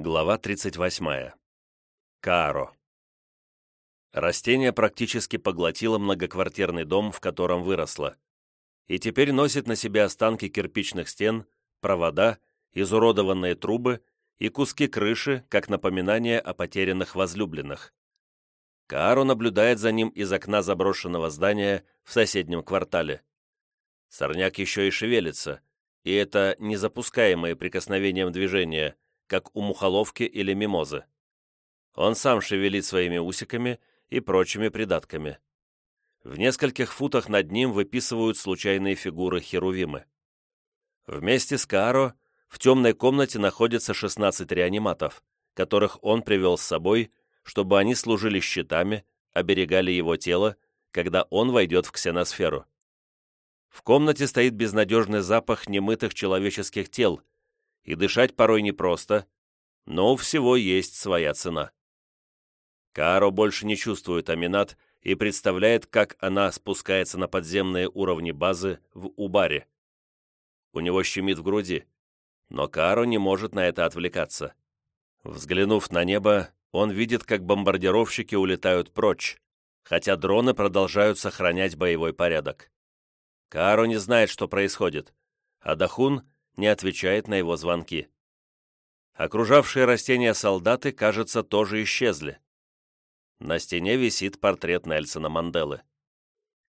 Глава 38. Кааро. Растение практически поглотило многоквартирный дом, в котором выросло, и теперь носит на себе останки кирпичных стен, провода, изуродованные трубы и куски крыши, как напоминание о потерянных возлюбленных. Кааро наблюдает за ним из окна заброшенного здания в соседнем квартале. Сорняк еще и шевелится, и это незапускаемые прикосновением движения – как у мухоловки или мимозы. Он сам шевелит своими усиками и прочими придатками. В нескольких футах над ним выписывают случайные фигуры херувимы. Вместе с Кааро в темной комнате находится 16 реаниматов, которых он привел с собой, чтобы они служили щитами, оберегали его тело, когда он войдет в ксеносферу. В комнате стоит безнадежный запах немытых человеческих тел, и дышать порой непросто, но у всего есть своя цена. Кааро больше не чувствует Аминат и представляет, как она спускается на подземные уровни базы в Убаре. У него щемит в груди, но Кааро не может на это отвлекаться. Взглянув на небо, он видит, как бомбардировщики улетают прочь, хотя дроны продолжают сохранять боевой порядок. Кааро не знает, что происходит, а Дахун не отвечает на его звонки. Окружавшие растения солдаты, кажется, тоже исчезли. На стене висит портрет Нельсона Манделы.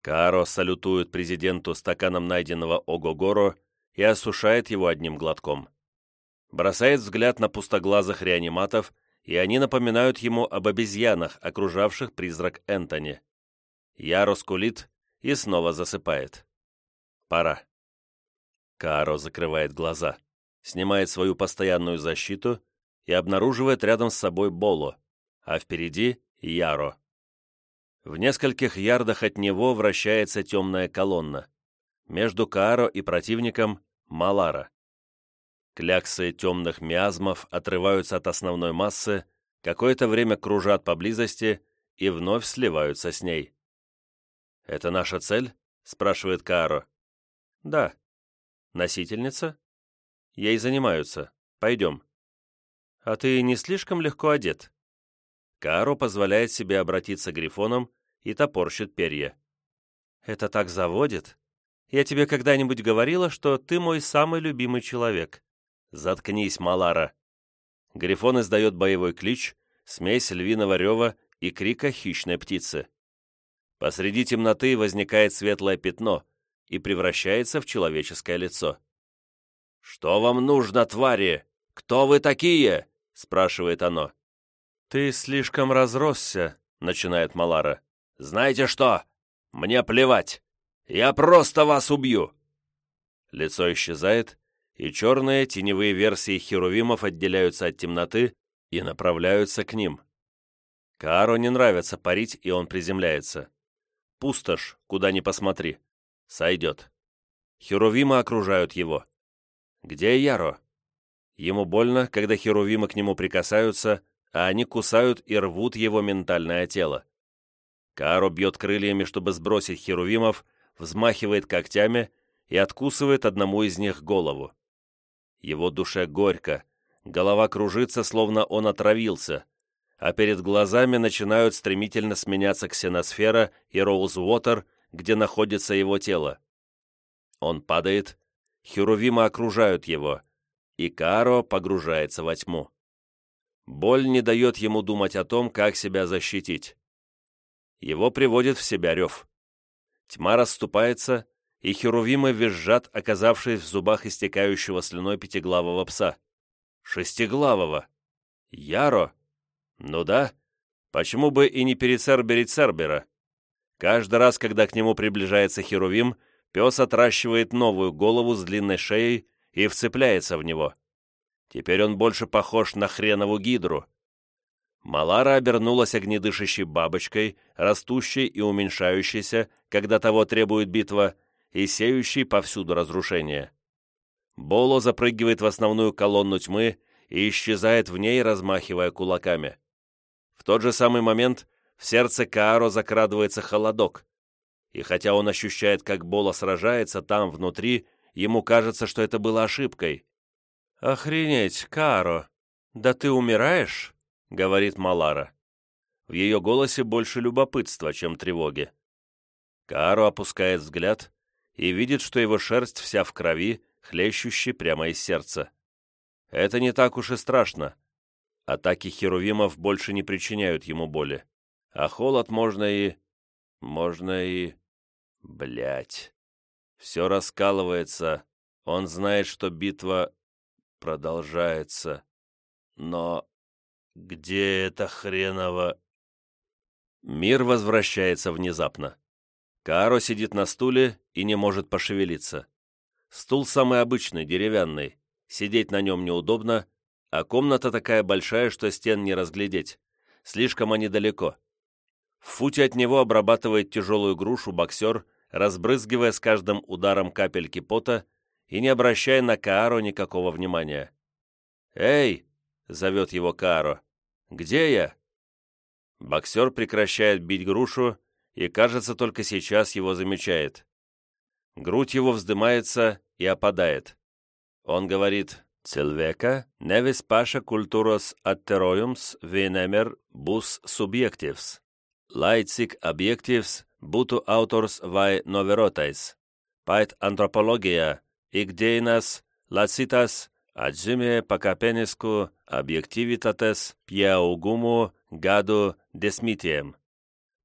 Кааро салютует президенту стаканом найденного Огогоро и осушает его одним глотком. Бросает взгляд на пустоглазых реаниматов, и они напоминают ему об обезьянах, окружавших призрак Энтони. Яро скулит и снова засыпает. Пора. Кааро закрывает глаза, снимает свою постоянную защиту и обнаруживает рядом с собой Боло, а впереди — Яро. В нескольких ярдах от него вращается темная колонна. Между Кааро и противником — Малара. Кляксы темных миазмов отрываются от основной массы, какое-то время кружат поблизости и вновь сливаются с ней. «Это наша цель?» — спрашивает Кааро. «Да», Носительница? Ей занимаются. Пойдем. А ты не слишком легко одет? Каро позволяет себе обратиться грифоном и топорщит перья. Это так заводит. Я тебе когда-нибудь говорила, что ты мой самый любимый человек. Заткнись, Малара. Грифон издает боевой клич, смесь львиного рева и крика хищной птицы. Посреди темноты возникает светлое пятно — и превращается в человеческое лицо. «Что вам нужно, твари? Кто вы такие?» — спрашивает оно. «Ты слишком разросся», — начинает Малара. «Знаете что? Мне плевать. Я просто вас убью!» Лицо исчезает, и черные теневые версии херувимов отделяются от темноты и направляются к ним. Кааро не нравится парить, и он приземляется. Пустошь, куда ни посмотри. Сойдет. Херувимы окружают его. Где Яро? Ему больно, когда херувимы к нему прикасаются, а они кусают и рвут его ментальное тело. Каро бьет крыльями, чтобы сбросить херувимов, взмахивает когтями и откусывает одному из них голову. Его душе горько, голова кружится, словно он отравился, а перед глазами начинают стремительно сменяться ксеносфера и роузвотер, где находится его тело. Он падает, херувимы окружают его, и Кааро погружается во тьму. Боль не дает ему думать о том, как себя защитить. Его приводит в себя рев. Тьма расступается, и херувимы визжат, оказавшись в зубах истекающего слюной пятиглавого пса. Шестиглавого. Яро? Ну да. Почему бы и не перецерберить Цербера? Каждый раз, когда к нему приближается Херувим, пес отращивает новую голову с длинной шеей и вцепляется в него. Теперь он больше похож на хренову гидру. Малара обернулась огнедышащей бабочкой, растущей и уменьшающейся, когда того требует битва, и сеющей повсюду разрушение. Боло запрыгивает в основную колонну тьмы и исчезает в ней, размахивая кулаками. В тот же самый момент в сердце Кааро закрадывается холодок. И хотя он ощущает, как Бола сражается там, внутри, ему кажется, что это было ошибкой. «Охренеть, Кааро! «Да ты умираешь?» — говорит Малара. В ее голосе больше любопытства, чем тревоги. Кааро опускает взгляд и видит, что его шерсть вся в крови, хлещущей прямо из сердца. Это не так уж и страшно. Атаки херувимов больше не причиняют ему боли. А холод можно и... можно и... Блять. Все раскалывается. Он знает, что битва продолжается. Но где это хреново... Мир возвращается внезапно. Кааро сидит на стуле и не может пошевелиться. Стул самый обычный, деревянный. Сидеть на нем неудобно, а комната такая большая, что стен не разглядеть. Слишком они далеко. В футе от него обрабатывает тяжелую грушу боксер, разбрызгивая с каждым ударом капельки пота и не обращая на Кааро никакого внимания. «Эй!» — зовет его Кааро. «Где я?» Боксер прекращает бить грушу и, кажется, только сейчас его замечает. Грудь его вздымается и опадает. Он говорит «Целвека nevis paša kultūros atterojums vienamēr būs subjektīvs, Laicik objektivs būtų autors vai noverotais. Pait antropologija ikdienas lacitas atžymė pakapeniskų objektivitates pieaugumų gadu desmitiem.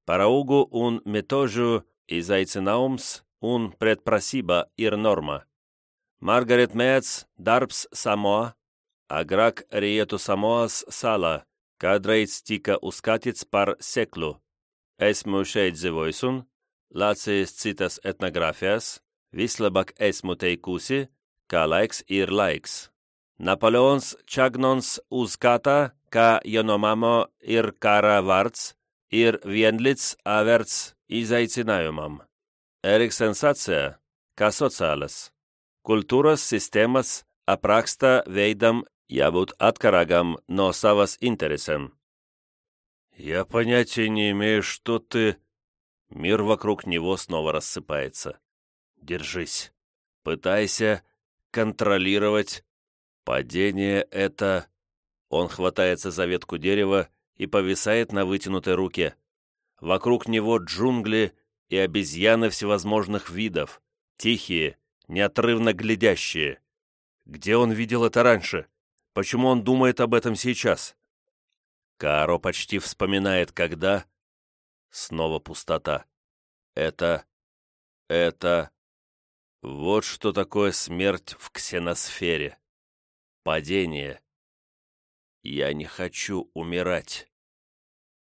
Paraugų un metožų izaicinams un pretprasyba ir norma. Margaret Mets darbs Samoa, agrak rietų Samoas salą, kadraits tika uskatits par seklų. Esmu šeit dzīvojis un, lācījis citas etnogrāfijas, vislabāk esmu teikusi, ka laiks ir laiks. Napoleons Čagnons uzskata, ka Janomamo ir kara vārds, ir vienlīdz vērts izaicinājumam. Eriks sensācija, kā sociālas. Kultūras sistēmas apraksta veidam jābūt atkarīgam no savas interesēm. «Я понятия не имею, что ты...» Мир вокруг него снова рассыпается. «Держись. Пытайся контролировать Падение это... Он хватается за ветку дерева и повисает на вытянутой руке. Вокруг него джунгли и обезьяны всевозможных видов, тихие, неотрывно глядящие. Где он видел это раньше? Почему он думает об этом сейчас? Каро почти вспоминает, когда... Снова пустота. Это... Это... Вот что такое смерть в ксеносфере. Падение. Я не хочу умирать.